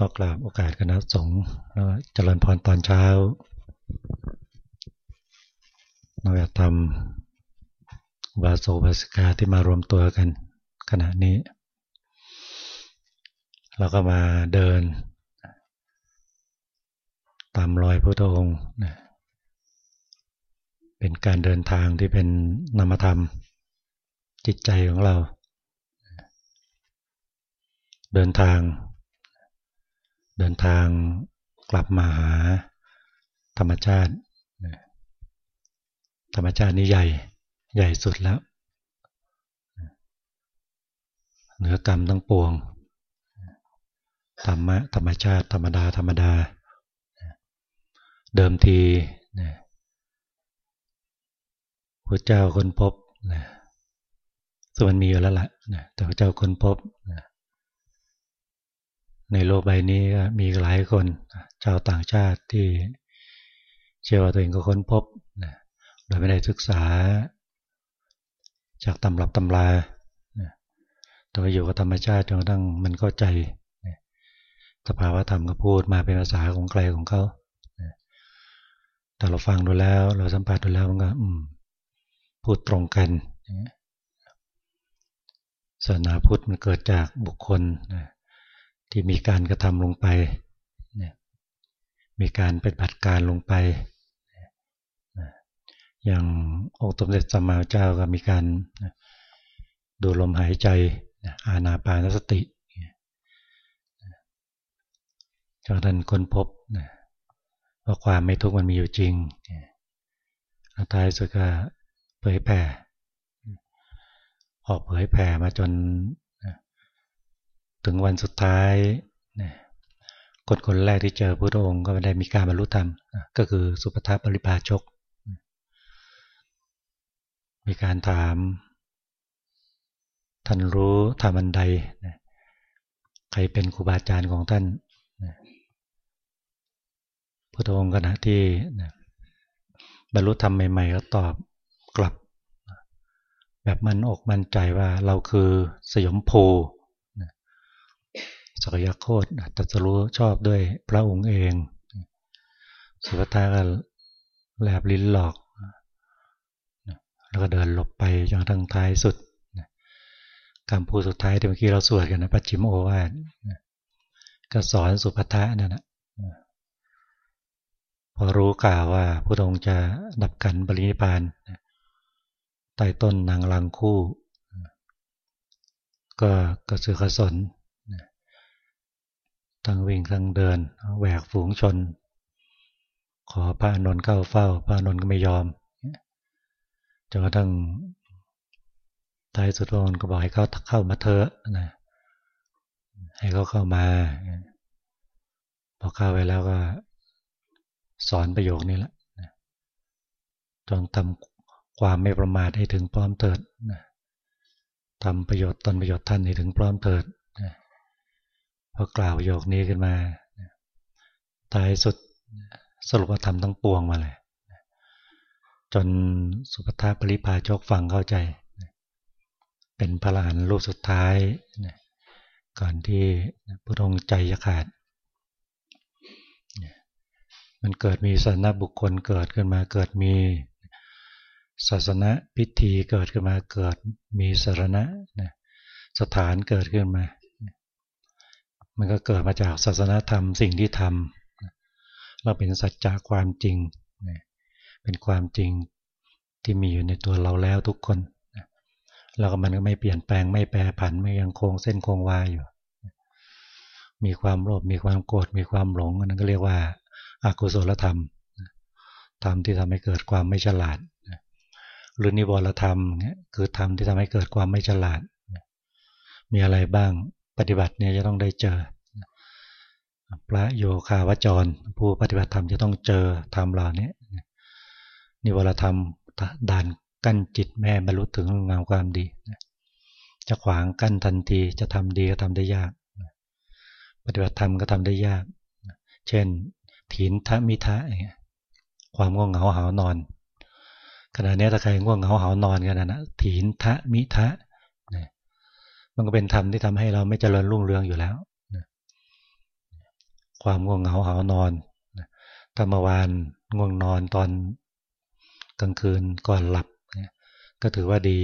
ขอกราบโอกาสคณะสงฆ์แล้วเจริญพรตอนเช้าเราอยากทำบาโสบาสิกาที่มารวมตัวกันขณะนี้ เราก็มาเดิน ตามรอยพระองค์เป็นการเดินทางที่เป็นนามธรรมจิตใจของเรา เดินทาง เดินทางกลับมาหาธรรมชาติ ธรรมชาตินี้ใหญ่ใหญ่สุดแล้ว เหนือกรรมทั้งปวง ธรรมะธรรมชาติ ธรรมดา ธรรมดา เดิมทีพระเจ้าคนพบส่วนมีอยู่แล้วละ่ะแต่พระเจ้าคนพบ ในโลกใบนี้มีหลายคนชาวต่างชาติที่เชื่อว่าตัวเองก็ค้นพบโดยไม่ได้ศึกษา จากตำรับตำราแต่ว่าอยู่กับธรรมชาติจนกระทั่งมันเข้าใจสภาวะธรรมก็พูดมาเป็นภาษาของใครของเขาแต่เราฟังดูแล้วเราสัมผัสดูแล้วมันก็พูดตรงกันศาสนาพุทธมันเกิดจากบุคคลนะ ที่มีการกระทำลงไปมีการปฏิบัติการลงไป อย่างองค์สมเด็จสัมมาเจ้าก็มีการดูลมหายใจอาณาปานสติจนท่านค้นพบว่าความไม่ทุกข์มันมีอยู่จริงท้ายสุดก็เผยแผ่ออกเผยแผ่มาจน ถึงวันสุดท้ายคนคนแรกที่เจอพระองค์ก็ได้มีการบรรลุธรรม ก็คือสุปทัปริพาชก มีการถามท่านรู้ธรรมันใดใครเป็นครูบาอาจารย์ของท่านพระองค์ขณะที่บรรลุธรรมใหม่ ๆ ก็ตอบกลับ แบบมันอกมั่นใจว่าเราคือสยมภู สักยโคตตัสรู้ชอบด้วยพระองค์เอง สุภทาก็แลบลิ้นหลอก แล้วก็เดินหลบไปจนทั้งท้ายสุดคำพูดสุดท้ายที่เมื่อกี้เราสวดกันนะปัจฉิมโอวาทก็สอนสุภทะนั่นนะพอรู้กล่าวว่าพระองค์จะดับกันบริณิพานใต้ต้นนางลังคู่ ก็กระสือกระสน ทั้งวิ่งทั้งเดินแหวกฝูงชน ขอพระนนท์เข้าเฝ้า พระนนท์ก็ไม่ยอมจนกระทั่งท้ายสุดพระองค์ก็บอกให้เขาเข้ามาเถอะนะให้เขาเข้ามาพอเข้าไปแล้วก็สอนประโยคนี้แหละจงทำความไม่ประมาทให้ถึงพร้อมเถิดทำประโยชน์ตนประโยชน์ท่านให้ถึงพร้อมเถิด พอกล่าวประโยคนี้ขึ้นมาท้ายสุดสรุปธรรมทั้งปวงมาเลย จนสุภทาปริพาชกฟังเข้าใจ เป็นพระลานรูปสุดท้าย ก่อนที่พระองค์ใจจะขาด มันเกิดมีศาสนาบุคคลเกิดขึ้นมาเกิดมีศาสนาพิธีเกิดขึ้นมาเกิดมีสารณะสถานเกิดขึ้นมา มันก็เกิดมาจากศาสนธรรมสิ่งที่ทำเราเป็นสัจจะความจริง เป็นความจริงที่มีอยู่ในตัวเราแล้วทุกคนแล้วก็มันก็ไม่เปลี่ยนแปลงไม่แปรผันไม่ยังคงเส้นคงวาอยู่ มีความโลภมีความโกรธมีความหลงนั่นก็เรียกว่าอากุศลธรรมธรรมที่ทำให้เกิดความไม่ฉลาดหรือนิวรธรรมคือธรรมที่ทำให้เกิดความไม่ฉลาด มีอะไรบ้าง ปฏิบัติเนี่ยจะต้องได้เจอ พระโยคาวจร ผู้ปฏิบัติธรรมจะต้องเจอธรรมเหล่านี้นิวรธรรมด่านกั้นจิตแม่บรรลุถึงงามความดี จะขวางกั้นทันทีจะทำดีก็ทำได้ยาก ปฏิบัติธรรมก็ทำได้ยาก เช่นถีนทะมิทะความง่วงเหงาหานอนขณะนี้ถ้าใครง่วงเหงาหานอนกันนะถีนทะมิทะ มันก็เป็นธรรมที่ทำให้เราไม่เจริญรุ่งเรืองอยู่แล้วความง่วงเหงาหานอนถ้าเมื่อวานง่วงนอนตอนกลางคืนก่อนหลับก็ถือว่าดี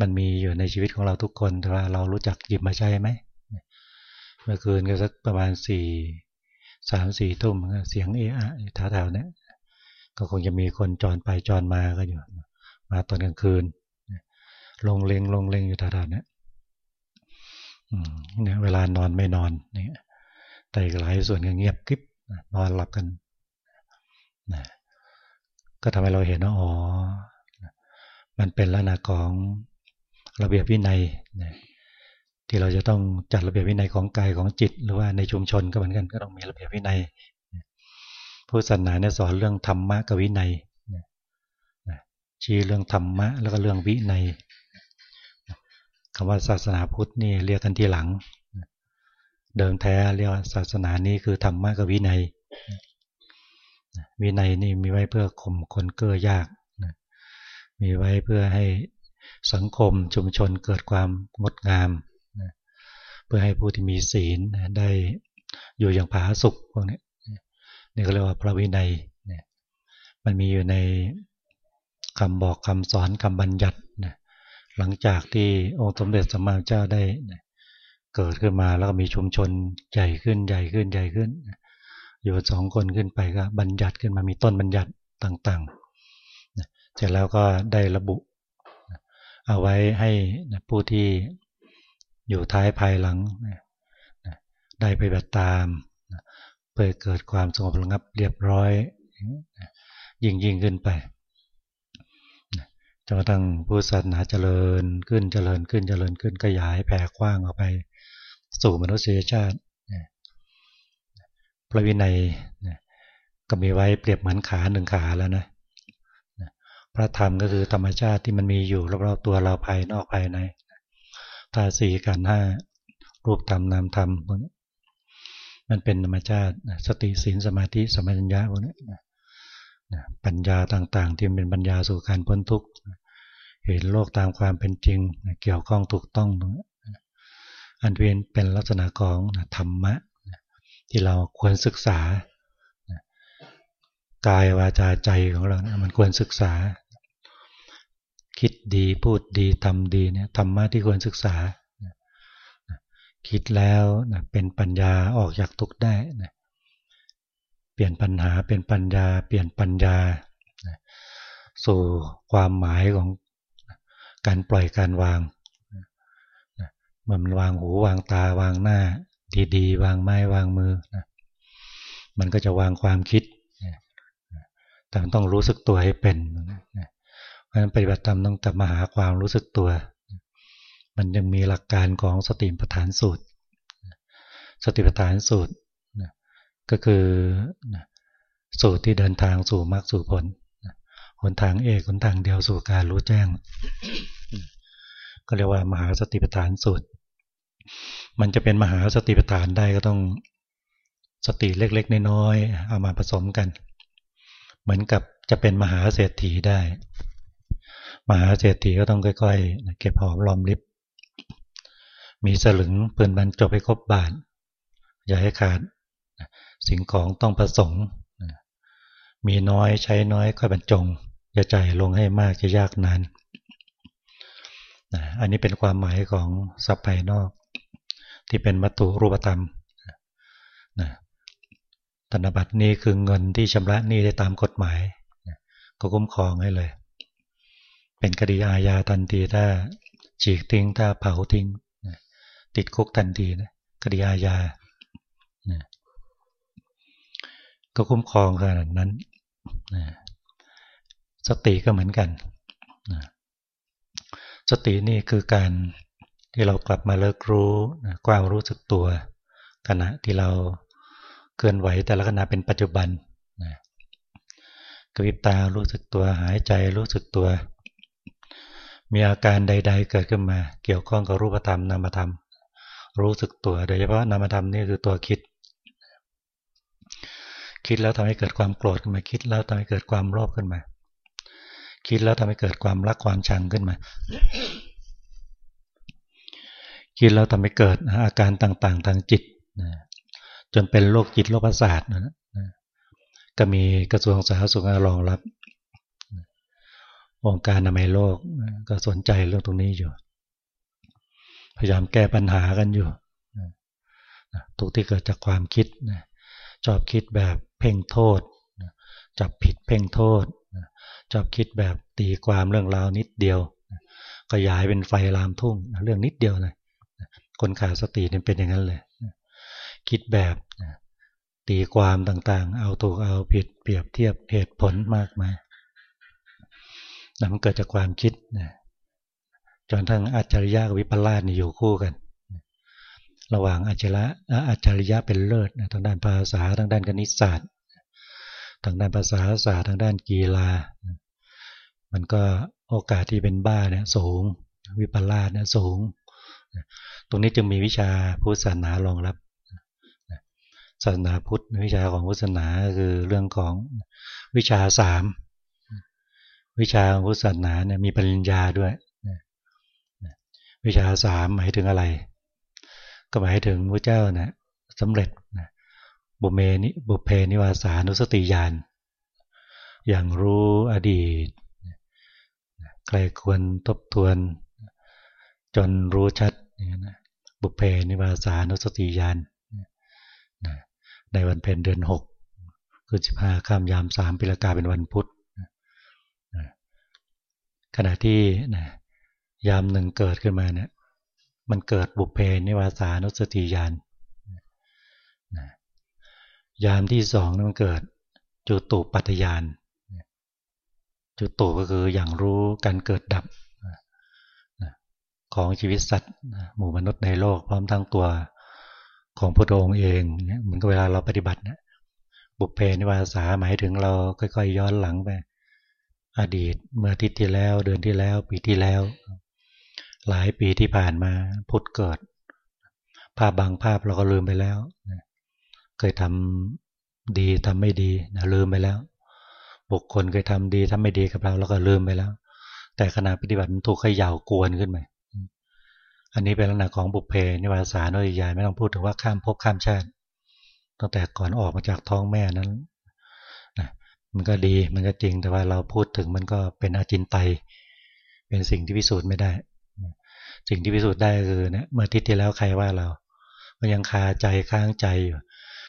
มันมีอยู่ในชีวิตของเราทุกคนแต่ว่าเรารู้จักหยิบมาใช้ไหมเมื่อคืนก็สักประมาณสี่สามสี่ทุ่มเสียงเอะอะแถวๆนี้ก็คงจะมีคนจรไปจรมาก็อยู่ มาตอนกลางคืนลงเลงลงเลงอยู่แถวๆนี้ เนี่ยเวลานอนไม่นอนเนี่ยแต่อีกหลายส่วนก็เงียบกริบนอนหลับกันนะก็ทำให้เราเห็นว่าอ๋อมันเป็นลักษณะของระเบียบวินัยนะที่เราจะต้องจัดระเบียบวินัยของกายของจิต หรือว่าในชุมชนก็เหมือนกันก็ต้องมีระเบียบวินัยพุทธศาสนาเนี่ยสอนเรื่องธรรมะกับวินัยชี้เรื่องธรรมะแล้วก็เรื่องวินัย คำว่าศาสนาพุทธนี่เรียกกันทีหลัง เดิมแท้เรียกว่าศาสนานี้คือธรรมะกับวินัย วินัยนี่มีไว้เพื่อข่มคนเก้อยาก มีไว้เพื่อให้สังคมชุมชนเกิดความงดงาม เพื่อให้ผู้ที่มีศีลได้อยู่อย่างผาสุกพวกนี้นี่ก็เรียกว่าพระวินัย มันมีอยู่ในคำบอกคำสอนคำบัญญัติ หลังจากที่องค์สมเด็จสัมมาเจ้าได้เกิดขึ้นมาแล้วก็มีชุมชนใหญ่ขึ้นใหญ่ขึ้นใหญ่ขึ้น อยู่สองคนขึ้นไปก็บัญญัติขึ้นมามีต้นบัญญัติต่างๆ เสร็จแล้วก็ได้ระบุ เอาไว้ให้ผู้ที่อยู่ท้ายภายหลัง ได้ไปบัติตาม เพื่อเกิดความสงบระงับเรียบร้อย ยิ่งยิ่งขึ้นไป จนกระทั่งพุทธศาสนาเจริญขึ้นเจริญขึ้นเจริญขึ้นขยายแผ่กว้างออกไป สู่มนุษยชาติพระวินัยก็มีไว้เปรียบเหมือนขาหนึ่งขาแล้วนะพระธรรมก็คือธรรมชาติที่มันมีอยู่รอบๆตัวเราภายนอกภายในธาตุสี่กันห้ารูปธรรมนามธรรมพวกนี้มันเป็นธรรมชาติสติสีนสมาธิสมัญญาพวกนี้ ปัญญาต่างๆ ที่เป็นปัญญาสู่การพ้นทุกข์เห็นโลกตามความเป็นจริง เกี่ยวข้องถูกต้อง อันเป็นเป็นลักษณะของธรรมะ ที่เราควรศึกษากายวาจาใจของเรามันควรศึกษา คิดดีพูดดีทำดีเนี่ยธรรมะที่ควรศึกษา คิดแล้วเป็นปัญญาออกจากทุกข์ได้ เปลี่ยนปัญหาเป็นปัญญา เปลี่ยนปัญญา สู่ความหมายของการปล่อยการวางมันวางหูวางตาวางหน้า ดีๆ วางไม้วางมือมันก็จะวางความคิด แต่มันต้องรู้สึกตัวให้เป็นเพราะฉะนั้นปฏิบัติธรรมต้องกลับมาหาความรู้สึกตัว มันยังมีหลักการของสติปัฏฐานสูตร สติปัฏฐานสูตร ก็คือสูตรที่เดินทางสู่มรรคสู่ผลหนทางเอกหนทางเดียวสู่การรู้แจ้ง ก็เรียกว่ามหาสติปัฏฐานสูตร มันจะเป็นมหาสติปัฏฐานได้ก็ต้องสติเล็กๆน้อยๆเอามาผสมกัน เหมือนกับจะเป็นมหาเศรษฐีได้ มหาเศรษฐีก็ต้องค่อยๆ เก็บหอมรอมริบ มีสลึงเปืนบรรจบให้ครบบาทอย่าให้ขาด สิ่งของต้องประสงค์ มีน้อยใช้น้อยค่อยบรรจงอย่าใจลงให้มากจะยากนานอันนี้เป็นความหมายของสัพภายนอก ที่เป็นวัตถุรูปธรรมธนบัตรนี้คือเงินที่ชำระหนี้ได้ตามกฎหมายก็คุ้มครองให้เลย เป็นคดีอาญาทันทีถ้าฉีกทิ้งถ้าเผาทิ้งติดคุกทันทีนะคดีอาญา ก็คุ้มครองขนาดนั้นสติก็เหมือนกันสตินี่คือการที่เรากลับมาเลิกรู้ความรู้สึกตัวขณะที่เราเคลื่อนไหวแต่ละขณะเป็นปัจจุบันกระพริบตารู้สึกตัวหายใจรู้สึกตัว มีอาการใด ๆ เกิดขึ้นมา เกี่ยวข้องกับรูปธรรมนามธรรม รู้สึกตัวโดยเฉพาะนามธรรมนี่คือตัวคิด คิดแล้วทำให้เกิดความโกรธขึ้นมา คิดแล้วทำให้เกิดความโลภขึ้นมา คิดแล้วทำให้เกิดความรักความชังขึ้นมา คิดแล้วทำให้เกิดอาการต่างๆ ทางจิตจนเป็นโรคจิตโรคประสาทนะก็มีกระทรวงสาธารณสุขรองรับองค์การอนามัยโลกก็สนใจเรื่องตรงนี้อยู่ พยายามแก้ปัญหากันอยู่ทุกที่เกิดจากความคิดชอบคิดแบบ พ่งโทษ จับผิดเพ่งโทษชอบคิดแบบตีความเรื่องราวนิดเดียวก็ย้ายเป็นไฟลามทุ่งเรื่องนิดเดียวเลยคนขาดสติเป็นอย่างนั้นเลย คิดแบบตีความต่างๆ เอาถูกเอาผิดเปรียบเทียบเหตุผลมากมายนะมันเกิดจากความคิดนะจนทั้งอัจฉริยะกับวิปลาสนี่อยู่คู่กัน ระหว่างอัจฉริยะอัจฉริยะเป็นเลิศทางด้านภาษาทางด้านคณิตศาสตร์ ทางด้านภาษาศาสตร์ทางด้านกีฬา มันก็โอกาสที่เป็นบ้าเนี่ยสูง วิปลาสเนี่ยสูง ตรงนี้จึงมีวิชาพุทธศาสนารองรับศาสนาพุทธวิชาของพุทธศาสนาคือเรื่องของวิชาสามวิชาพุทธศาสนาเนี่ยมีปริญญาด้วยวิชาสามหมายถึงอะไร ก็หมายถึงพระเจ้านะสำเร็จนะ บุเมนิบุเพนิวาสานุสติญาณอย่างรู้อดีตใครควรทบทวน จนรู้ชัดบุเพนิวาสานุสติญาณในวันเพ็ญเดือนหกคือสิบห้าข้ามยามสามปิลกาเป็นวันพุธขณะที่นะยามหนึ่งเกิดขึ้นมาเนี่ยมันเกิดบุเพนิวาสานุสติญาณ ยามที่สองนั้นมันเกิดจุตูปัตยานจุตูก็คืออย่างรู้การเกิดดับของชีวิตสัตว์หมู่มนุษย์ในโลกพร้อมทั้งตัวของพระองค์เองเหมือนกับเวลาเราปฏิบัตินะบุพเพนิวาสาหมายถึงเราค่อยๆย้อนหลังไป อดีตเมื่ออาทิตย์ที่แล้วเดือนที่แล้วปีที่แล้ว หลายปีที่ผ่านมาพุทธเกิด ภาพบางภาพเราก็ลืมไปแล้ว เคยทำดีทำไม่ดีนะลืมไปแล้ว บุคคลเคยทำดีทำไม่ดีกับเราเราก็ลืมไปแล้ว แต่ขณะปฏิบัติมันถูกขย่าวกวนขึ้นมาอันนี้เป็นลักษณะของบุพเพนิวาสาโนยยายไม่ต้องพูดถึงว่าข้ามภพข้ามชาติตั้งแต่ก่อนออกมาจากท้องแม่นั้นมันก็ดีมันก็จริงแต่ว่าเราพูดถึงมันก็เป็นอาจินไตเป็นสิ่งที่พิสูจน์ไม่ได้ สิ่งที่พิสูจน์ได้คือเนี่ยเมื่อทิศที่แล้วใครว่าเรา มันยังคาใจค้างใจอยู่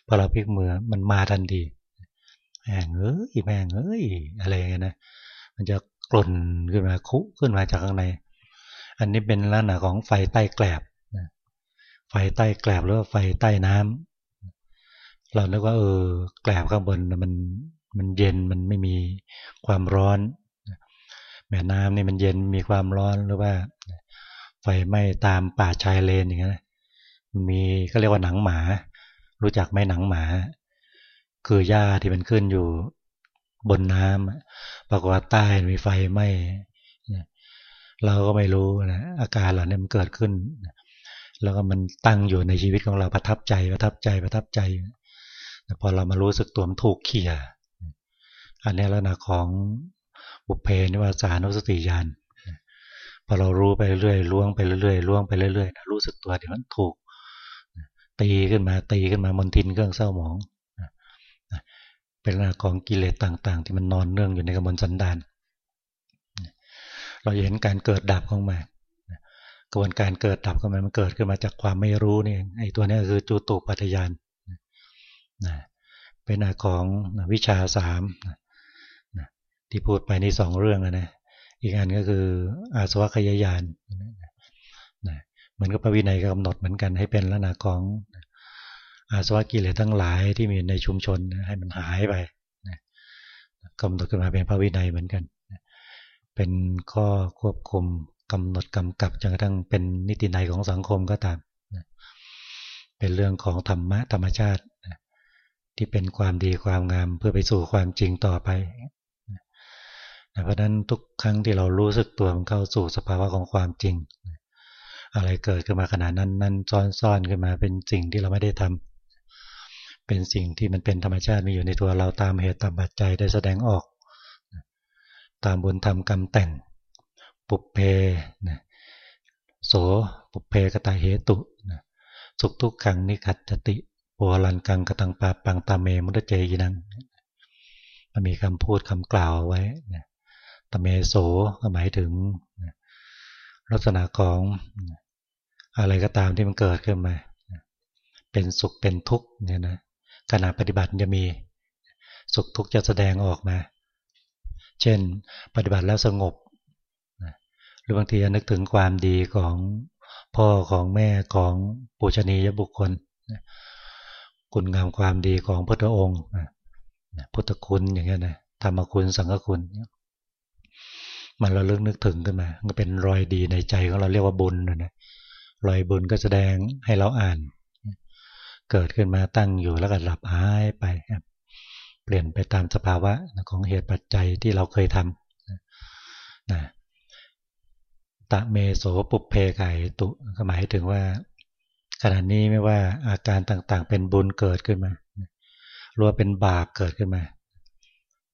พอเราพลิกมือมันมาทันทีแม่งเอ้ยแม่งเอ้ยอะไรเงี้ยนะมันจะกล่นขึ้นมาคุขึ้นมาจากข้างใน อันนี้เป็นลักษณะของไฟใต้แกลบไฟใต้แกลบหรือว่าไฟใต้น้ำเรานึกว่าเออแกลบข้างบนมันมันเย็นมันไม่มีความร้อนแม่น้ำนี่มันเย็นมีความร้อนหรือว่า ไฟไหม้ตามป่าชายเลนอย่างเงี้ยมันมีก็เรียกว่าหนังหมา รู้จักไหมหนังหมา คือหญ้าที่มันขึ้นอยู่บนน้ำปรากฏว่าใต้มีไฟไหมเราก็ไม่รู้นะอาการเหล่านี้มันเกิดขึ้น แล้วก็มันตั้งอยู่ในชีวิตของเราประทับใจประทับใจประทับใจพอเรามารู้สึกตัวมันถูกเขี่ยอันนี้ลักษณะของบุพเพนิวาสานุสติญาณพอเรารู้ไปเรื่อยล่วงไปเรื่อยล่วงไปเรื่อยๆรู้สึกตัวเดี๋ยวมันถูก ตีขึ้นมาตีขึ้นมามนทินเครื่องเศร้าหมองเป็นลักษณะของกิเลสต่าง ๆ ที่มันนอนเนื่องอยู่ในกระบวนสันดานเราเห็นการเกิดดับของมันกระบวนการเกิดดับของมันมันเกิดขึ้นมาจากความไม่รู้นี่ไอ้ตัวนี้คือจูตุปัฏยานเป็นอาของวิชาสามที่พูดไปในสองเรื่องนะอีกอันก็คืออาสวะขยายาน เหมือนกับพระวินัยกำหนดเหมือนกันให้เป็นลักษณะของอาสวะกิเลสทั้งหลายที่มีในชุมชนให้มันหายไปกำหนดขึ้นมาเป็นพระวินัยเหมือนกัน เป็นข้อควบคุมกำหนดกำกับจนกระทั่งเป็นนิตินัยของสังคมก็ตามเป็นเรื่องของธรรมะธรรมชาติ ที่เป็นความดีความงามเพื่อไปสู่ความจริงต่อไปเพราะนั้นทุกครั้งที่เรารู้สึกตัวมันเข้าสู่สภาวะของความจริง อะไรเกิดขึ้นมาขนาดนั้นนั้นซ้อนซ่อนขึ้นมาเป็นสิ่งที่เราไม่ได้ทำเป็นสิ่งที่มันเป็นธรรมชาติมีอยู่ในตัวเราตามเหตุตามปัจจัยได้แสดงออก ตามบุญธรรมกรรมแต่ง ปุเพนะโสปุเพกตาเหตุสุขทุกขังนิคัตติโปลันกังกตังปาปังตาเมมุตเจยินังมันมีคำพูดคำกล่าวไว้นะตเมโสก็หมายถึงลักษณะของ อะไรก็ตามที่มันเกิดขึ้นมา เป็นสุขเป็นทุกข์เนี่ยนะขณะปฏิบัติจะมีสุขทุกข์จะแสดงออกมา เช่น ปฏิบัติแล้วสงบหรือบางทีนึกถึงความดีของพ่อของแม่ของปุชนียบุคคลคุณงามความดีของพระองค์พุทธคุณอย่างเงี้ยนะธรรมคุณสังฆคุณ มันเราเลือกนึกถึงขึ้นมาก็เป็นรอยดีในใจของเราเรียกว่าบุญนะ รอยบุญก็แสดงให้เราอ่าน เกิดขึ้นมาตั้งอยู่แล้วก็หลับหายไปเปลี่ยนไปตามสภาวะของเหตุปัจจัยที่เราเคยทำนะตะเมโสปุเพไก่ตุก็หมายถึงว่าขณะนี้ไม่ว่าอาการต่างๆ เป็นบุญเกิดขึ้นมาหรือว่าเป็นบาปเกิดขึ้นมา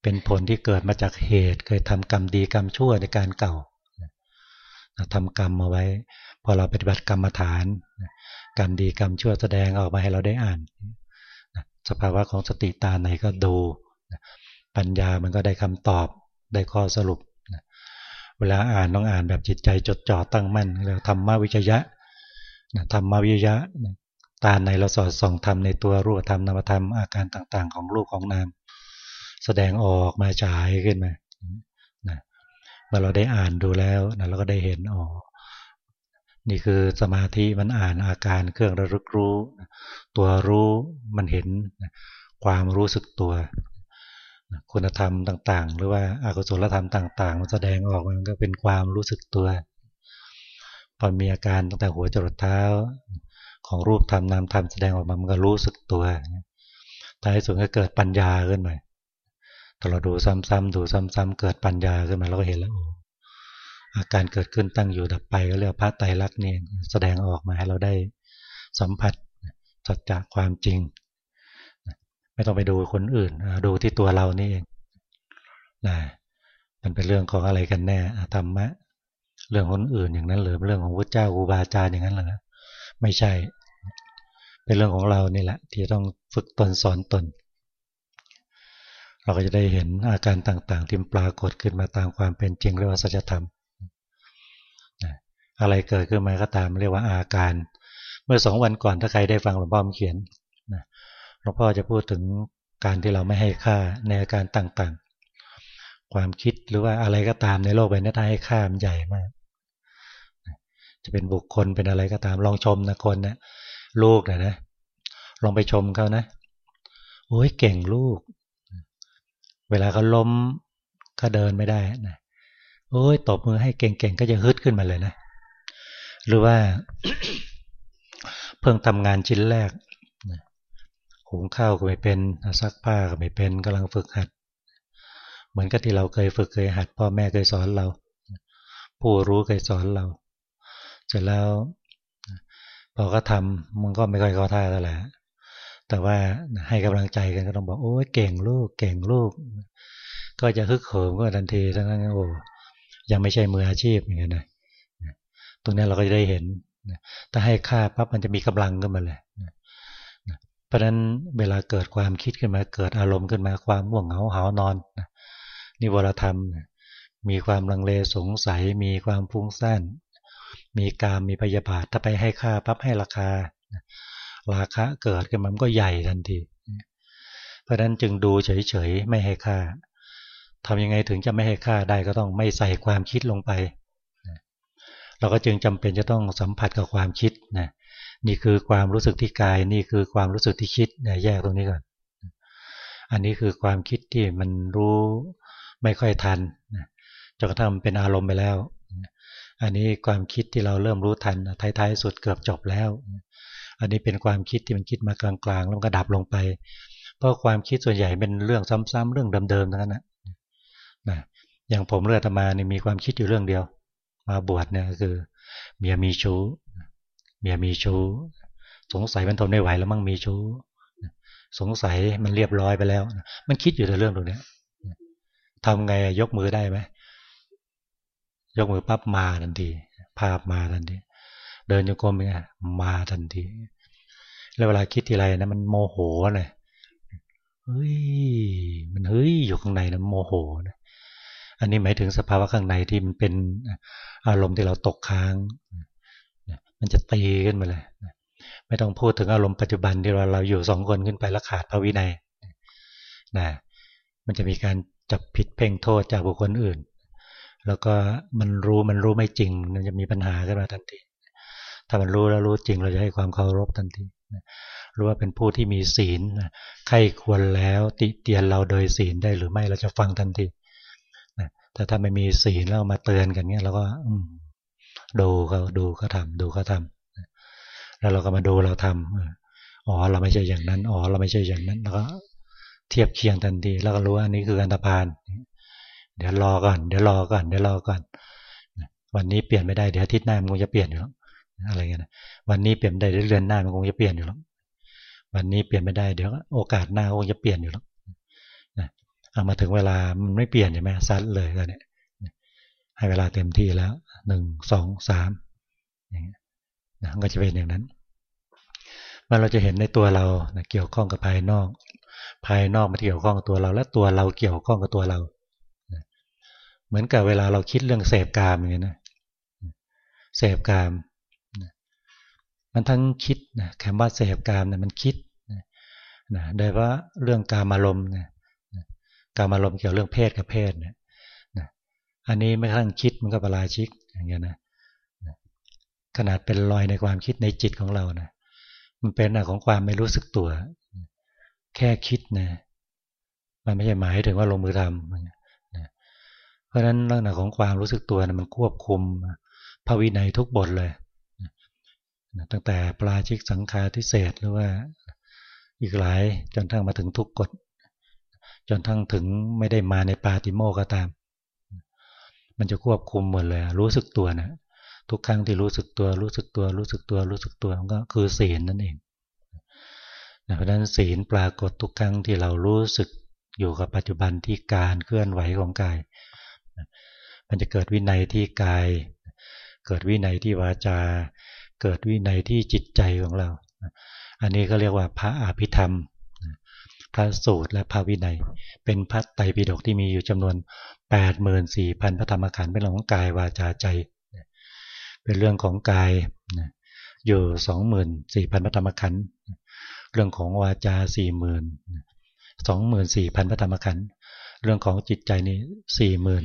เป็นผลที่เกิดมาจากเหตุ เคยทำกรรมดีกรรมชั่วในการเก่า ทำกรรมมาไว้ พอเราปฏิบัติกรรมฐาน กรรมดีกรรมชั่วแสดงออกมาให้เราได้อ่าน สภาวะของสติตาไหนก็ดู ปัญญามันก็ได้คำตอบได้ข้อสรุป เวลาอ่านต้องอ่านแบบจิตใจจดจ่อตั้งมั่นเรียกธรรมวิจยะธรรมวิจยะตาในเราสอดส่องธรรมในตัวรูปธรรมนามธรรมอาการต่างๆ ของรูปของนามแสดงออกมาฉายขึ้นมา มื่อเราได้อ่านดูแล้วนะเราก็ได้เห็นอ๋อนี่คือสมาธิมันอ่านอาการเครื่องระลึกรู้ ตัวรู้มันเห็นความรู้สึกตัว คุณธรรมต่าง ๆ หรือว่าอากุศลธรรมต่าง ๆ มันแสดงออกมันก็เป็นความรู้สึกตัวพอมีอาการตั้งแต่หัวจรดเท้า ของรูปธรรมนามธรรมแสดงออกมามันก็รู้สึกตัวท้ายสุดก็เกิดปัญญาขึ้นมา ถ้าเราดูซ้ำๆดูซ้ำๆเกิดปัญญาขึ้นมาเราก็เห็นแล้วอาการเกิดขึ้นตั้งอยู่ดับไปก็เรียกพระไตรลักษณ์นี่แสดงออกมาให้เราได้สัมผัสสัจจะความจริง ไม่ต้องไปดูคนอื่น ดูที่ตัวเรานี่เองนะมันเป็นเรื่องของอะไรกันแน่ธรรมะ เรื่องคนอื่นอย่างนั้นหรือเรื่องของพระเจ้าครูบาอาจารย์อย่างนั้นเหรอไม่ใช่ เป็นเรื่องของเรานี่แหละ ที่ต้องฝึกตนสอนตน เราก็จะได้เห็นอาการต่างๆที่ปรากฏขึ้นมาตามความเป็นจริงเรียกว่าสัจธรรมอะไรเกิดขึ้นมาก็ตามเรียกว่าอาการ เมื่อสองวันก่อนถ้าใครได้ฟังหลวงพ่อเขียนหลวงพ่อจะพูดถึงการที่เราไม่ให้ค่าในอาการต่างๆ ความคิดหรือว่าอะไรก็ตามในโลกใบนี้ถ้าให้ค่ามันใหญ่มาก จะเป็นบุคคลเป็นอะไรก็ตามลองชมนะคนนะลูกนะนะลองไปชมเขานะโอ้ยเก่งลูก เวลาเขาล้มก็เดินไม่ได้นะโอ้ยตบมือให้เก่งๆก็จะฮึดขึ้นมาเลยนะ หรือว่า เพิ่งทำงานชิ้นแรกหุงข้าวก็ไม่เป็นซักผ้าก็ไม่เป็นกำลังฝึกหัด เหมือนกับที่เราเคยฝึกเคยหัด พ่อแม่เคยสอนเรา ผู้รู้เคยสอนเรา เสร็จแล้วพอก็ทำมันก็ไม่ค่อยเข้าท่าแล้วแหละ แต่ว่าให้กำลังใจกันก็ต้องบอกโอ้ยเก่งลูกเก่งลูก ก็จะฮึกเหิมก็ทันทีทั้งนั้นโอ้ยังไม่ใช่มืออาชีพอย่างเงี้ยนะตรงนี้เราก็จะได้เห็นถ้าให้ค่าปั๊บมันจะมีกำลังขึ้นมาเลยเพราะฉะนั้นเวลาเกิดความคิดขึ้นมาเกิดอารมณ์ขึ้นมาความม่วงเหงาหานอนนี่วรธรรม มีความลังเลสงสัย มีความฟุ้งซ่านมีกามมีพยาบาทถ้าไปให้ค่าปั๊บให้ราคา ราคาเกิดขึ้นมันก็ใหญ่ทันที เพราะนั้นจึงดูเฉยๆไม่ให้ค่าทำยังไงถึงจะไม่ให้ค่าได้ก็ต้องไม่ใส่ความคิดลงไป เราก็จึงจำเป็นจะต้องสัมผัสกับความคิดนะนี่คือความรู้สึกที่กาย นี่คือความรู้สึกที่คิดแยกตรงนี้ก่อน อันนี้คือความคิดที่มันรู้ไม่ค่อยทันจนกระทั่งเป็นอารมณ์ไปแล้ว อันนี้ความคิดที่เราเริ่มรู้ทันท้ายๆสุดเกือบจบแล้ว อันนี้เป็นความคิดที่มันคิดมากลางๆ แล้วก็ดับลงไป เพราะความคิดส่วนใหญ่เป็นเรื่องซ้ำๆเรื่องเดิมๆทั้งนั้นนะนะอย่างผมเลือดมาเนี่ยมีความคิดอยู่เรื่องเดียว มาบวชเนี่ยคือ เมียมีชู้ เมียมีชู้ สงสัยมันทนไม่ไหวแล้วมั่งมีชู้ สงสัยมันเรียบร้อยไปแล้ว มันคิดอยู่แต่เรื่องตรงนี้ทำไงยกมือได้ไหมยกมือปั๊บมาทันที ภาพมาทันที เดินโยกมไงมาทันที แล้วเวลาคิดทีไรนะมันโมโหเลยเฮ้ยมันเฮ้ยอยู่ข้างในนะโมโหนะอันนี้หมายถึงสภาวะข้างในที่มันเป็นอารมณ์ที่เราตกค้างมันจะตีขึ้นมาเลยไม่ต้องพูดถึงอารมณ์ปัจจุบันที่เราเราอยู่สองคนขึ้นไปแล้วขาดพระวินัยนะมันจะมีการจับผิดเพ่งโทษจากบุคคลอื่น แล้วก็มันรู้มันรู้ไม่จริงมันจะมีปัญหาขึ้นมาทันที ถ้ามันรู้แล้วรู้จริงเราจะให้ความเคารพทันทีรู้ว่าเป็นผู้ที่มีศีลใครควรแล้วติเตียนเราโดยศีลได้หรือไม่เราจะฟังทันทีแต่ถ้าไม่มีศีลแล้วมาเตือนกันเนี้ยเราก็ดูเขาดูเขาทาดูเขาทำแล้วเราก็มาดูเราทำอ๋อเราไม่ใช่อย่างนั้นอ๋อเราไม่ใช่อย่างนั้นแล้วก็เทียบเคียงทันทีแล้วก็รู้ว่านี่คืออันตรพานเดี๋ยวรอก่อนเดี๋ยวรอก่อนเดี๋ยวรอก่อนวันนี้เปลี่ยนไม่ได้เดี๋ยวอาทิตย์หน้ามันคงจะเปลี่ยนอยู่แล้ว อะไรเงี้ยวันนี้เปลี่ยนได้เดือนหน้ามันคงจะเปลี่ยนอยู่แล้ววันนี้เปลี่ยนไม่ได้เดี๋ยวโอกาสหน้าคงจะเปลี่ยนอยู่แล้วเอามาถึงเวลามันไม่เปลี่ยนใช่ไหมซัดเลยก็เนี่ยให้เวลาเต็มที่แล้วหนึ่งสองสามอย่างเงี้ยนะก็จะเป็นอย่างนั้นมันเราจะเห็นในตัวเรานะเกี่ยวข้องกับภายนอก ภายนอกมันเกี่ยวข้องกับตัวเรา และตัวเราเกี่ยวข้องกับตัวเราเหมือนกับเวลาเราคิดเรื่องเสพกามอย่างเงี้ยนะเสพกาม มันทั้งคิดนะคำว่าเสพกามเนี่ยมันคิดนะโดยว่าเรื่องการอารมณ์นะการอารมณ์เกี่ยวเรื่องเพศกับเพศเนี่ยนะอันนี้ไม่ทั้งคิดมันก็ปราชิกอย่างเงี้ยนะขนาดเป็นรอยในความคิดในจิตของเรานะมันเป็นหน้าของความไม่รู้สึกตัว แค่คิดนะมันไม่ใช่หมายถึงว่าลงมือทำนะเพราะฉะนั้นเรื่องของความรู้สึกตัวนะมันควบคุมพระวินัยทุกบทเลย ตั้งแต่ปราชิกสังฆาทิเศษหรือว่าอีกหลายจนทั้งมาถึงทุกกฎ จนทั้งถึงไม่ได้มาในปาติโมก็ตาม มันจะควบคุมหมดเลย รู้สึกตัวนะทุกครั้งที่รู้สึกตัวรู้สึกตัวรู้สึกตัวรู้สึกตัวมันก็คือศีลนั่นเองเพราะฉะนั้นศีลปรากฏทุกครั้งที่เรารู้สึกอยู่กับปัจจุบันที่การเคลื่อนไหวของกาย มันจะเกิดวินัยที่กาย เกิดวินัยที่วาจา เกิดวินัยที่จิตใจของเรา อันนี้ก็เรียกว่าพระอภิธรรม พระสูตรและพระวินัย เป็นพระไตรปิฎกที่มีอยู่จำนวน 84,000 พระธรรมขันธ์เป็นเรื่องของกายวาจาใจ เป็นเรื่องของกายอยู่ 24,000 พระธรรมขันธ์ เรื่องของวาจา 40,000 24,000 พระธรรมขันธ์ เรื่องของจิตใจนี่ 40,000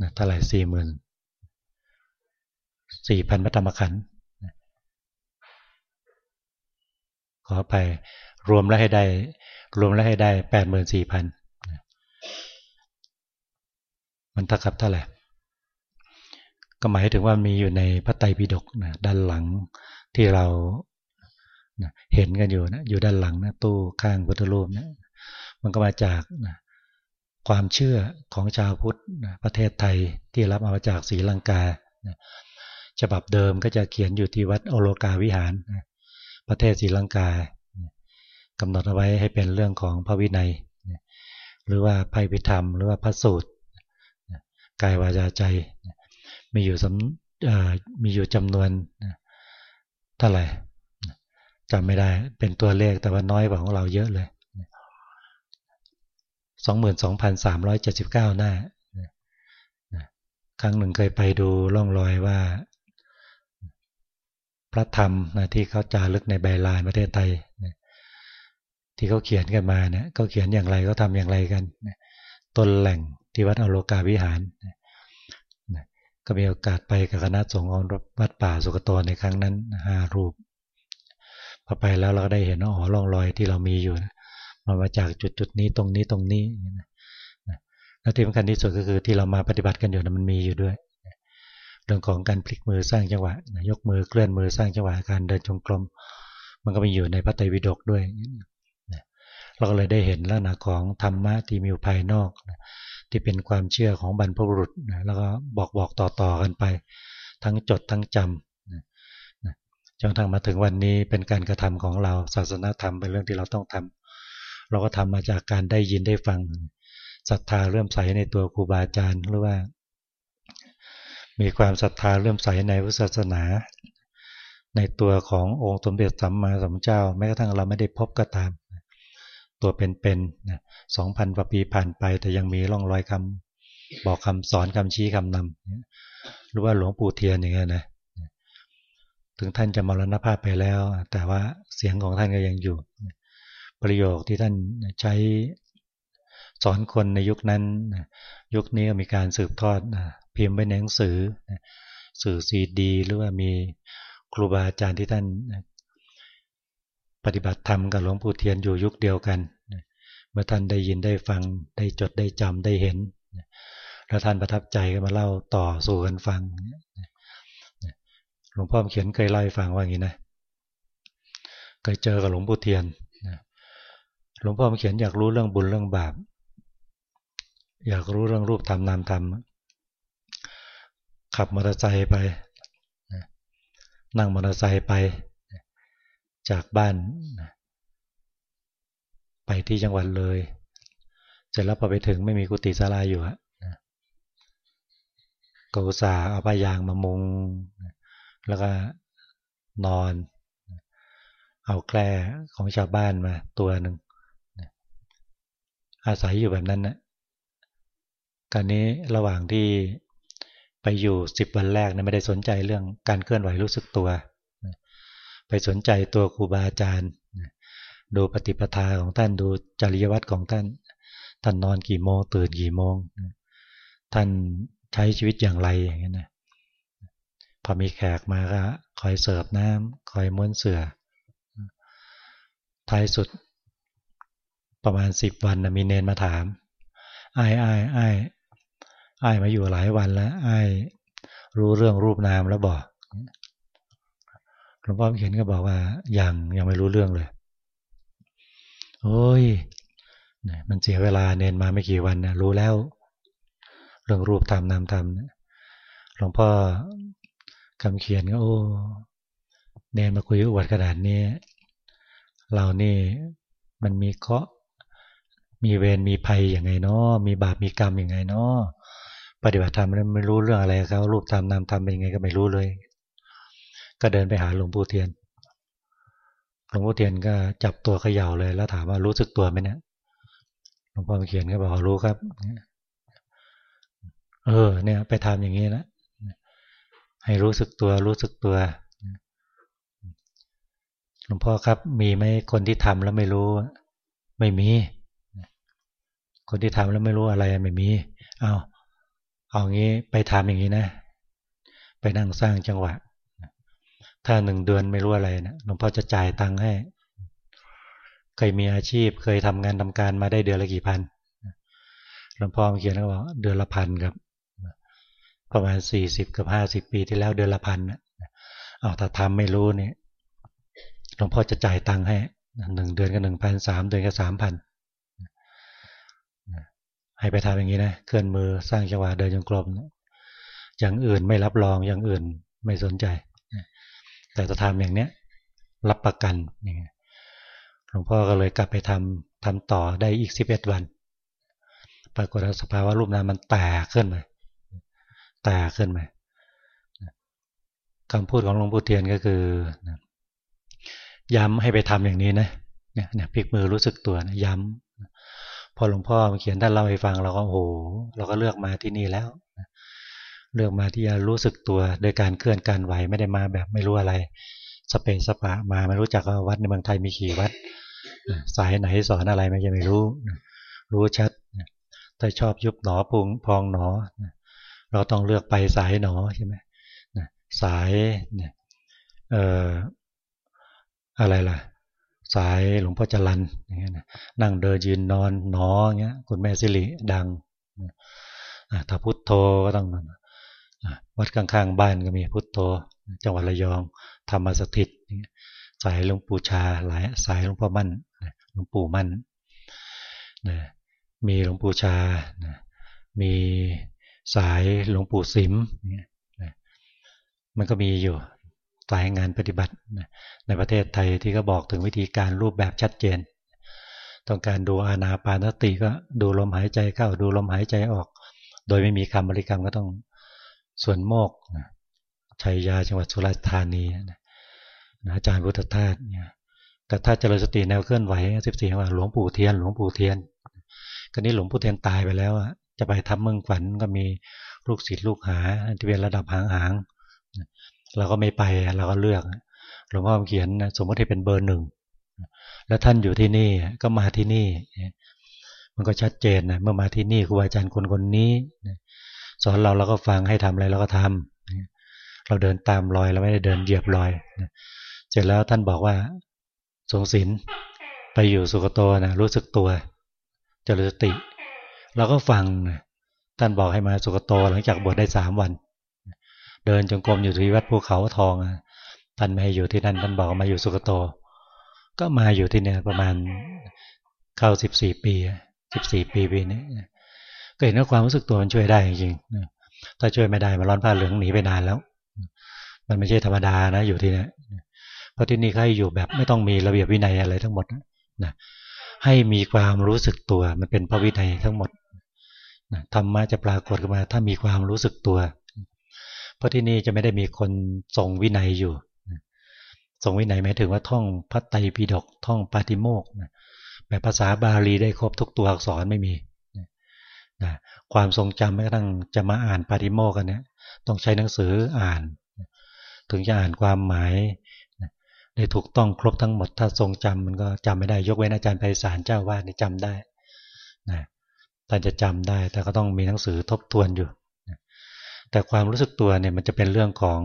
นะเท่าไหร่40,000สี่พันพระธรรมขันธ์ ขอไปรวมแล้วให้ได้ รวมแล้วให้ได้แปดหมื่นสี่พันมันเท่ากับเท่าไหร่ก็หมายถึงว่ามีอยู่ในพระไตรปิฎกนะด้านหลังที่เราเห็นกันอยู่นะอยู่ด้านหลังนะตู้ข้างพุทธรูปนะมันก็มาจากนะความเชื่อของชาวพุทธนะประเทศไทยที่รับมาจากศรีลังกานะฉบับเดิมก็จะเขียนอยู่ที่วัดโอโลกาวิหาร ประเทศศรีลังกากำหนดเอาไว้ให้เป็นเรื่องของพระวินัย หรือว่าไพ่พิธรรม หรือว่าพระสูตรกายวาจาใจ มีอยู่สมีอยู่จำนวนเท่าไหร่จำไม่ได้เป็นตัวเลขแต่ว่าน้อยกว่าของเราเยอะเลย 22,379 หน้า ครั้งหนึ่งเคยไปดูร่องรอยว่า พระธรรมนะที่เขาจารึกในใบลานประเทศไทยนะที่เขาเขียนกันมาเนะเขาเขียนอย่างไรเขาทาอย่างไรกันนะต้นแหล่งที่วัดอโลกาวิหารนะนะก็มีโอกาสไปกับคณะสงฆ์องวัดป่าสุกโตในครั้งนั้นห้ารูปพอไปแล้วเราก็ได้เห็นอ๋อร่องรอยที่เรามีอยู่นะมามาจากจุดจุดนี้ตรงนี้ตรงนี้นะและที่สำคัญที่สุดก็คือที่เรามาปฏิบัติกันอยู่นะมันมีอยู่ด้วย รื่องของการพลิกมือสร้างจังหวะยกมือเคลื่อนมือสร้างจังหวะการเดินจงกรม มันก็มีอยู่ในพระไตรปิฎกด้วยเราก็เลยได้เห็นลักษณะของธรรมะที่มีอยู่ภายนอกที่เป็นความเชื่อของบรรพบุรุษแล้วก็บอกบอกต่อๆกันไป ทั้งจดทั้งจำจนทั้งมาถึงวันนี้เป็นการกระทำของเราศาสนาธรรมเป็นเรื่องที่เราต้องทำเราก็ทำมาจากการได้ยินได้ฟังศรัทธาเริ่มใสในตัวครูบาอาจารย์หรือว่า มีความศรัทธาเริ่มใสในพุทธศาสนา ในตัวขององค์สมเด็จสัมมาสัมพุทธเจ้า แม้กระทั่งเราไม่ได้พบก็ตาม ตัวเป็นๆสองพันกว่าปีผ่านไป แต่ยังมีร่องรอยคำบอกคำสอนคำชี้คำนำหรือว่าหลวงปู่เทียนอย่างเงี้ยนะถึงท่านจะมรณภาพไปแล้ว แต่ว่าเสียงของท่านก็ยังอยู่ ประโยคที่ท่านใช้สอนคนในยุคนั้น ยุคนี้ก็มีการสืบทอด พิมพ์ไว้ในหนังสือ สื่อซีดี หรือว่ามีครูบาอาจารย์ที่ท่านปฏิบัติธรรมกับหลวงปู่เทียนอยู่ยุคเดียวกัน เมื่อท่านได้ยินได้ฟังได้จดได้จำได้เห็น แล้วท่านประทับใจก็มาเล่าต่อสู่กันฟัง หลวงพ่อเขียนเคยเล่าให้ฟังว่าอย่างนี้นะ เคยเจอกับหลวงปู่เทียน หลวงพ่อเขียนอยากรู้เรื่องบุญเรื่องบาป อยากรู้เรื่องรูปธรรมนามธรรม ขับมอเตอร์ไซค์ไป นั่งมอเตอร์ไซค์ไป จากบ้าน ไปที่จังหวัดเลย เสร็จแล้วพอไปถึงไม่มีกุฏิศาลาอยู่ฮะก็อุตส่าห์เอาผ้ายางมามุง แล้วก็นอน เอาแกล้ของชาวบ้านมาตัวหนึ่งอาศัยอยู่แบบนั้นนะการนี้ระหว่างที่ ไปอยู่สิบวันแรกนะไม่ได้สนใจเรื่องการเคลื่อนไหวรู้สึกตัว ไปสนใจตัวครูบาอาจารย์ดูปฏิปทาของท่านดูจริยวัตรของท่าน ท่านนอนกี่โมงตื่นกี่โมง ท่านใช้ชีวิตอย่างไรอย่างนี้นะพอมีแขกมาก็คอยเสิร์ฟน้ำคอยม้วนเสื่อท้ายสุดประมาณสิบวันนะมีเนนมาถามไอ้ไอ้ไอ้ ไอ้มาอยู่หลายวันแล้วไอ้รู้เรื่องรูปนามแล้วบอกหลวงพ่อเขียนก็บอกว่ายังยังไม่รู้เรื่องเลย โอ้ยมันเสียเวลาเนนมาไม่กี่วันนะรู้แล้ว เรื่องรูปธรรมนามธรรมหลวงพ่อคำเขียนก็โอ้เนนมาคุยอวดกระดาษนี้ เรานี่มันมีเคาะมีเวรมีภัยอย่างไงเนาะมีบาปมีกรรมอย่างไงเนาะ ปฏิบัติธรรมไม่รู้เรื่องอะไรเขารูปธรรมนามธรรมเป็นยังไงก็ไม่รู้เลย ก็เดินไปหาหลวงปู่เทียนหลวงปู่เทียนก็จับตัวเขย่าเลย แล้วถามว่ารู้สึกตัวไหมเนี่ยหลวงพ่อเขียนก็บอกรู้ครับ เออ เนี่ย ไปทำอย่างนี้นะให้รู้สึกตัว รู้สึกตัวหลวงพ่อครับ มีไหมคนที่ทำแล้วไม่รู้ ไม่มี คนที่ทำแล้วไม่รู้อะไรไม่มี เอา เอางี้ไปทำอย่างนี้นะ ไปนั่งสร้างจังหวะ ถ้าหนึ่งเดือนไม่รู้อะไรนะหลวงพ่อจะจ่ายตังค์ให้ เคยมีอาชีพ เคยทำงานทำการมาได้เดือนละกี่พันหลวงพ่อเขียนว่าเดือนละพันครับ ประมาณสี่สิบกับห้าสิบปีที่แล้วเดือนละพันเอาถ้าทำไม่รู้เนี่ยหลวงพ่อจะจ่ายตังค์ให้หนึ่งเดือนก็หนึ่งพันสามเดือนก็สามพัน ให้ไปทำอย่างนี้นะเคลื่อนมือสร้างจังหวะเดินจงกรมอย่างอื่นไม่รับรองอย่างอื่นไม่สนใจ แต่จะทำอย่างเนี้ยรับประกันอย่างเงี้ยหลวงพ่อก็เลยกลับไปทำทำต่อได้อีกสิบเอ็ดวัน ปรากฏสภาวะรูปนามมันแตกขึ้นมาแตกขึ้นมาคำพูดของหลวงปู่เทียนก็คือย้ำให้ไปทำอย่างนี้นะเนี่ยพลิกมือรู้สึกตัวนะย้ำ พอหลวงพ่อมาเขียนท่านเล่าให้ฟังเราก็โอ้โหเราก็เลือกมาที่นี่แล้วเลือกมาที่จะรู้สึกตัวโดยการเคลื่อนการไหวไม่ได้มาแบบไม่รู้อะไร สเปสปะมาไม่รู้จักว่าวัดในเมืองไทยมีกี่วัด สายไหนสอนอะไรไม่จะไม่รู้รู้ชัดถ้าชอบยุบหนอพุงพองหนอ เราต้องเลือกไปสายหนอใช่ไหมสายเอ่ออะไรล่ะ สายหลวงพ่อจรันอย่างเงี้ยนั่งเดินยืนนอนนอเงี้ยคุณแม่สิริดังถ้าพุทโธก็ต้องวัดข้างๆบ้านก็มีพุทโธ จังหวัดระยองธรรมสถิตสายหลวงปู่ชาหลายสายหลวงพ่อมั่นหลวงปู่มั่นมีหลวงปู่ชามีสายหลวงปู่สิมมันก็มีอยู่ สายงานปฏิบัติในประเทศไทยที่ก็บอกถึงวิธีการรูปแบบชัดเจน ต้องการดูอานาปานสติก็ดูลมหายใจเข้าดูลมหายใจออก โดยไม่มีคำบริกรรมก็ต้องส่วนโมกชัยยาจังหวัดสุราษฎร์ธานีอาจารย์พุทธทาสเนี่ยแต่ถ้าเจริญสติแนวเคลื่อนไหวสิบสี่ว่าหลวงปู่เทียน หลวงปู่เทียนก็นี้หลวงปู่เทียนตายไปแล้วอะจะไปทำเมืองฝันก็มีลูกศิษย์ลูกหาที่เป็นระดับหางหาง เราก็ไม่ไปเราก็เลือกหลวงพ่อเขียนสมมติให้เป็นเบอร์หนึ่งแล้วท่านอยู่ที่นี่ก็มาที่นี่ มันก็ชัดเจนนะเมื่อมาที่นี่ครูบาอาจารย์คนคนนี้สอนเราเราก็ฟังให้ทำอะไรเราก็ทำเราเดินตามรอยเราไม่ได้เดินเหยียบรอยเสร็จแล้วท่านบอกว่าทรงศีลไปอยู่สุกโตนะรู้สึกตัวเจริญสติ เราก็ฟังท่านบอกให้มาสุกโตหลังจากบวชได้สามวัน เดินจงกรมอยู่ที่วัดภูเขาทองท่านไม่อยู่ที่นั่นท่านบอกมาอยู่สุกโต ก็มาอยู่ที่เนี่ยประมาณเข้าสิบสี่ปีสิบสี่ปีปีนี้ก็เห็นว่าความรู้สึกตัวมันช่วยได้จริงถ้าช่วยไม่ได้มาร้อนผ้าเหลืองหนีไปนานแล้ว มันไม่ใช่ธรรมดานะอยู่ที่นี่เพราะที่นี่เขาอยู่แบบไม่ต้องมีระเบียบวินัยอะไรทั้งหมดนะให้มีความรู้สึกตัวมันเป็นพระวินัยทั้งหมดธรรมะจะปรากฏขึ้นมา ถ้ามีความรู้สึกตัว เพราะที่นี่จะไม่ได้มีคนทรงวินัยอยู่ทรงวินัยหมายถึงว่าท่องพระไตรปิฎกท่องปาติโมกแบบภาษาบาลีได้ครบทุกตัวอักษรไม่มีนะความทรงจำแม้กระทั่งจะมาอ่านปาติโมกกันเนี่ยต้องใช้หนังสืออ่าน ถึงจะอ่านความหมายได้ถูกต้องครบทั้งหมดถ้าทรงจำมันก็จำไม่ได้ยกเว้นอาจารย์ไพศาลเจ้าวาดนี่จำได้นะท่านจะจำได้แต่ก็ต้องมีหนังสือทบทวนอยู่ แต่ความรู้สึกตัวเนี่ยมันจะเป็นเรื่องของ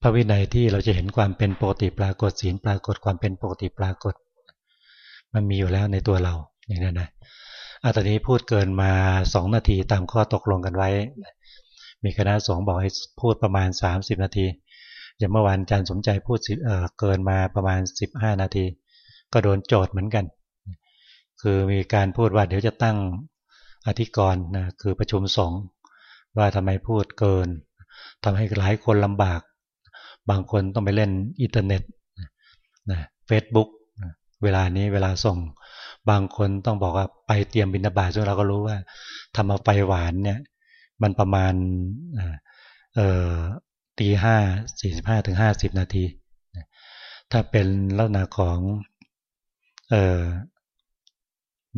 พระวินัยที่เราจะเห็นความเป็นปกติปรากฏศีลปรากฏความเป็นปกติปรากฏ มันมีอยู่แล้วในตัวเราอย่างนั้นนะอาตอนนี้พูดเกินมาสองนาทีตามข้อตกลงกันไว้ มีคณะสงฆ์บอกให้พูดประมาณ 30 นาที อย่างเมื่อวานอาจารย์สมใจพูดเเกินมาประมาณ 15 นาที ก็โดนโจทย์เหมือนกัน คือมีการพูดว่าเดี๋ยวจะตั้ง อธิกรณ์นะคือประชุมสงฆ์ว่าทำไมพูดเกินทำให้หลายคนลำบาก บางคนต้องไปเล่นอินเทอร์เน็ตนะเฟซบุ๊กเวลานี้เวลาส่ง บางคนต้องบอกว่าไปเตรียมบิณฑบาตซึ่งเราก็รู้ว่าทำมาไฟหวานเนี่ยมันประมาณเอ่อตีห้าสี่สิบห้าถึงห้าสิบนาที ถ้าเป็นลักษณะของเอ่อ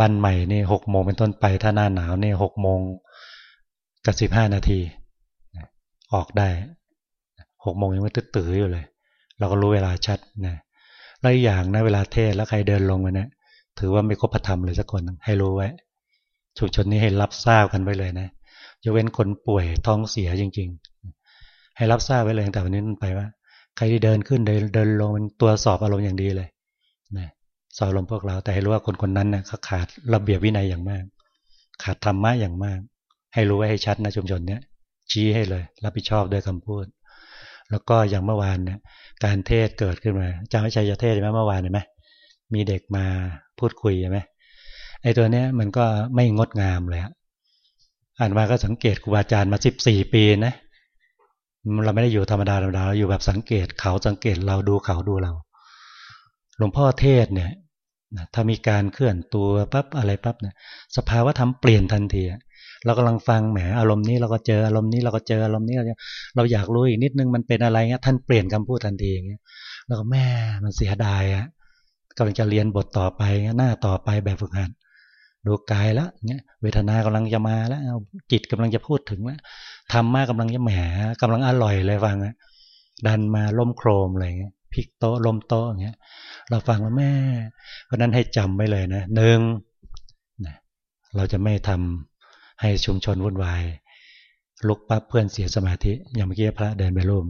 บันใหม่นี่หกโมงเป็นต้นไป ถ้าหน้าหนาวนี่หกโมงกับสิบห้านาที ออกได้หกโมงยังไม่ตื่นอยู่เลย เราก็รู้เวลาชัดนะแล้วอย่างนะเวลาเทศแล้วใครเดินลงมาเนี่ยถือว่าไม่ครบพระธรรมเลยสักคนให้รู้ไว้ชุมชนนี้ให้รับทราบกันไว้เลยนะจะเว้นคนป่วยท้องเสียจริง ๆ ให้รับทราบไว้เลยแต่วันนี้ไปว่า ใครที่เดินขึ้นเดินเดินลงมันตัวสอบอารมณ์อย่างดีเลย สอนลมพวกเรา แต่ให้รู้ว่าคนคนนั้นเนี่ยเขาขาดระเบียบวินัยอย่างมาก ขาดธรรมะอย่างมาก ให้รู้ไว้ให้ชัดนะชุมชนเนี้ยชี้ให้เลย รับผิดชอบด้วยคำพูด แล้วก็อย่างเมื่อวานเนี่ยการเทศเกิดขึ้นมาจำไม่ใช่จะเทศใช่ไหมเมื่อวานเห็นไหมมีเด็กมาพูดคุยใช่ไหมไอ้ตัวเนี้ยมันก็ไม่งดงามเลยอ่านมาก็สังเกตครูบาอาจารย์มาสิบสี่ปีนะเราไม่ได้อยู่ธรรมดาธรรมดาเราอยู่แบบสังเกตเขาสังเกตเราดูเขาดูเรา หลวงพ่อเทศเนี่ย ถ้ามีการเคลื่อนตัวปั๊บอะไรปั๊บเนี่ยสภาวะธรรมเปลี่ยนทันทีเรากำลังฟังแหมอารมณ์นี้เราก็เจออารมณ์นี้เราก็เจออารมณ์นี้เราอยากรู้อีกนิดนึงมันเป็นอะไรเงี้ยท่านเปลี่ยนคำพูดทันทีอย่างเงี้ยเราก็แม่มันเสียดายอะกำลังจะเรียนบทต่อไปหน้าต่อไปแบบฝึกหัดดูกายแล้วเนี่ยเวทนากำลังจะมาแล้วจิตกำลังจะพูดถึงแล้วธรรมะกำลังจะแหมกำลังอร่อยเลยฟังดันมาล่มโครมอะไรเงี้ย พลิกโต๊ะลมโต๊ะอย่างเงี้ย เราฟังแล้วแม่เพราะนั้นให้จำไว้เลยนะหนึ่งเราจะไม่ทำให้ชุมชนวุ่นวาย ลุกปั๊บเพื่อนเสียสมาธิ อย่างเมื่อกี้พระเดินไปรูป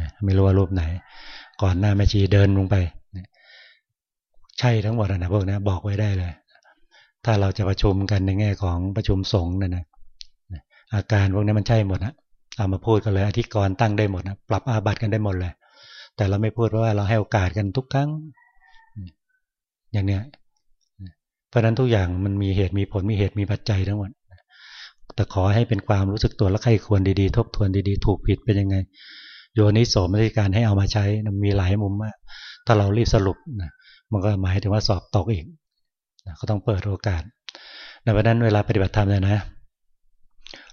นะไม่รู้ว่ารูปไหน ก่อนหน้าแม่ชีเดินลงไปใช่ทั้งหมดนะพวกนี้บอกไว้ได้เลย ถ้าเราจะประชุมกันในแง่ของประชุมสงฆ์นะนะอาการพวกนี้มันใช่หมดนะเอามาพูดกันเลยอธิกรตั้งได้หมดนะปรับอาบัติกันได้หมดเลย แต่เราไม่พูดเพราะว่าเราให้โอกาสกันทุกครั้ง อย่างเนี้ยเพราะนั้นทุกอย่างมันมีเหตุมีผลมีเหตุมีปัจจัยทั้งหมดแต่ขอให้เป็นความรู้สึกตัวและใครควรดีๆ ทบทวนดีๆ ถูกผิดเป็นยังไง โยนิโสมนสิการให้เอามาใช้มีหลายมุมมาก ถ้าเรารีบสรุปนะมันก็หมายถึงว่าสอบตกอีกก็ต้องเปิดโอกาสในวันนั้นเวลาปฏิบัติธรรมเลยนะ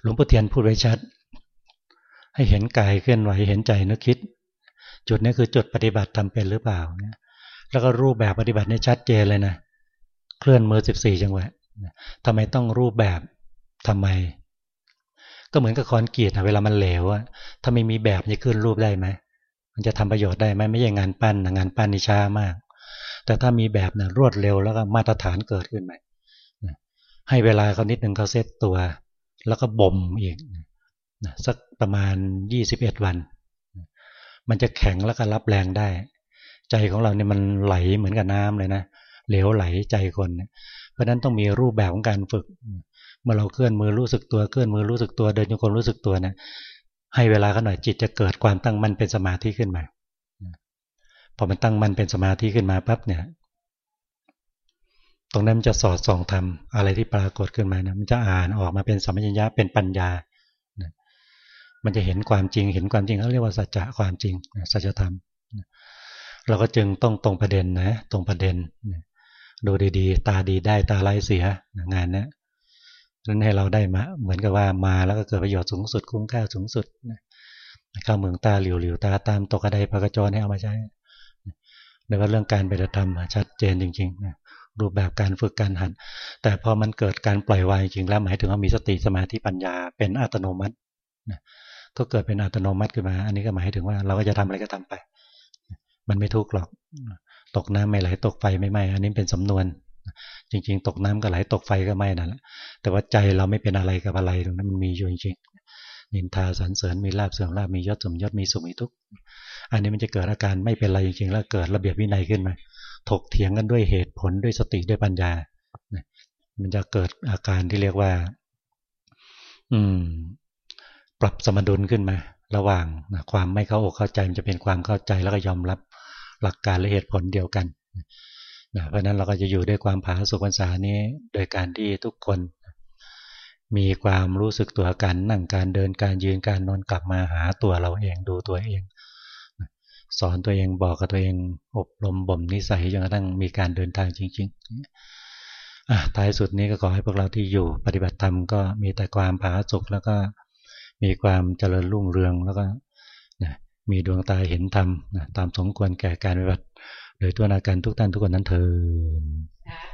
หลวงปู่เทียนพูดไว้ชัด ให้เห็นกายเคลื่อนไหวเห็นใจนึกคิด จุดนี้คือจุดปฏิบัติทำเป็นหรือเปล่าเนี่ยแล้วก็รูปแบบปฏิบัติเนี่ยชัดเจนเลยนะ เคลื่อนมือสิบสี่จังหวะทำไมต้องรูปแบบทำไม ก็เหมือนกับคอนกรีตนะเวลามันเหลวอะถ้าไม่มีแบบจะขึ้นรูปได้ไหมมันจะทำประโยชน์ได้ไหมไม่ใช่งานปั้นงานปั้นนี่ช้ามาก แต่ถ้ามีแบบนะรวดเร็วแล้วก็มาตรฐานเกิดขึ้นไหมให้เวลาเขานิดหนึ่งเขาเซตตัว แล้วก็บ่มอีกสักประมาณยี่สิบเอ็ดวัน มันจะแข็งแล้วก็รับแรงได้ ใจของเราเนี่ยมันไหลเหมือนกับน้ำเลยนะเหลวไหลใจคนเพราะนั้นต้องมีรูปแบบของการฝึก เมื่อเราเคลื่อนมือรู้สึกตัวเคลื่อนมือรู้สึกตัวเดินโยกรู้สึกตัวนะให้เวลาเขาหน่อยจิตจะเกิดความตั้งมั่นเป็นสมาธิขึ้นมาพอมันตั้งมั่นเป็นสมาธิขึ้นมาปั๊บเนี่ย ตรงนั้นมันจะสอดส่องทำอะไรที่ปรากฏขึ้นมานะมันจะอ่านออกมาเป็นสัมปชัญญะเป็นปัญญา มันจะเห็นความจริง เห็นความจริงเขาเรียกว่าสัจจะความจริงสัจธรรมเราก็จึงต้องตรงประเด็นนะ ตรงประเด็นดูดีๆ ตาดีได้ตาไร้เสียงานนี้นั้นให้เราได้มา เหมือนกับว่ามาแล้วก็เกิดประโยชน์สูงสุดคุ้มค่าสูงสุดเข้าเมืองตาหลิวหลิวตาตามตกกระไดพระกจรให้เอามาใช้แล้วก็เรื่องการปฏิธรรมชัดเจนจริงๆนะรูปแบบการฝึกการหัด แต่พอมันเกิดการปล่อยวางจริงแล้วหมายถึงว่ามีสติสมาธิปัญญาเป็นอัตโนมัติ ก็เกิดเป็นอัตโนมัติขึ้นมา อันนี้ก็หมายถึงว่าเราก็จะทำอะไรก็ทำไป มันไม่ทุกข์หรอก ตกน้ำไม่ไหลตกไฟไม่ไหมอันนี้เป็นสำนวน จริง ๆ ตกน้ำก็ไหลตกไฟก็ไหมนั่นแหละ แต่ว่าใจเราไม่เป็นอะไรกับอะไรตรงนั้นมันมีอยู่จริงๆนินทาสรรเสริญมีลาบเสื่อมลาบมียศสมยศมีสุขมีทุกข์ อันนี้มันจะเกิดอาการไม่เป็นอะไรจริงๆ แล้วเกิดระเบียบวินัยขึ้นมา ถกเถียงกันด้วยเหตุผลด้วยสติด้วยปัญญา มันจะเกิดอาการที่เรียกว่า อืม ปรับสมดุลขึ้นมา ระหว่างความไม่เข้าอกเข้าใจมันจะเป็นความเข้าใจแล้วก็ยอมรับหลักการและเหตุผลเดียวกันนะเพราะนั้นเราก็จะอยู่ด้วยความผาสุกพรรษานี้ โดยการที่ทุกคน มีความรู้สึกตัวกันนั่งการเดินการยืนการนอนกลับมาหาตัวเราเองดูตัวเอง สอนตัวเองบอกกับตัวเองอบรมบ่มนิสัยจนกระทั่งมีการเดินทางจริงๆท้ายสุดนี้ก็ขอให้พวกเราที่อยู่ปฏิบัติธรรมก็มีแต่ความผาสุกแล้วก็ มีความเจริญรุ่งเรืองแล้วก็นะมีดวงตาเห็นธรรมนะตามสมควรแก่การปฏิบัติ โดยตัวนาการทุกท่านทุกคนนั้นเถิด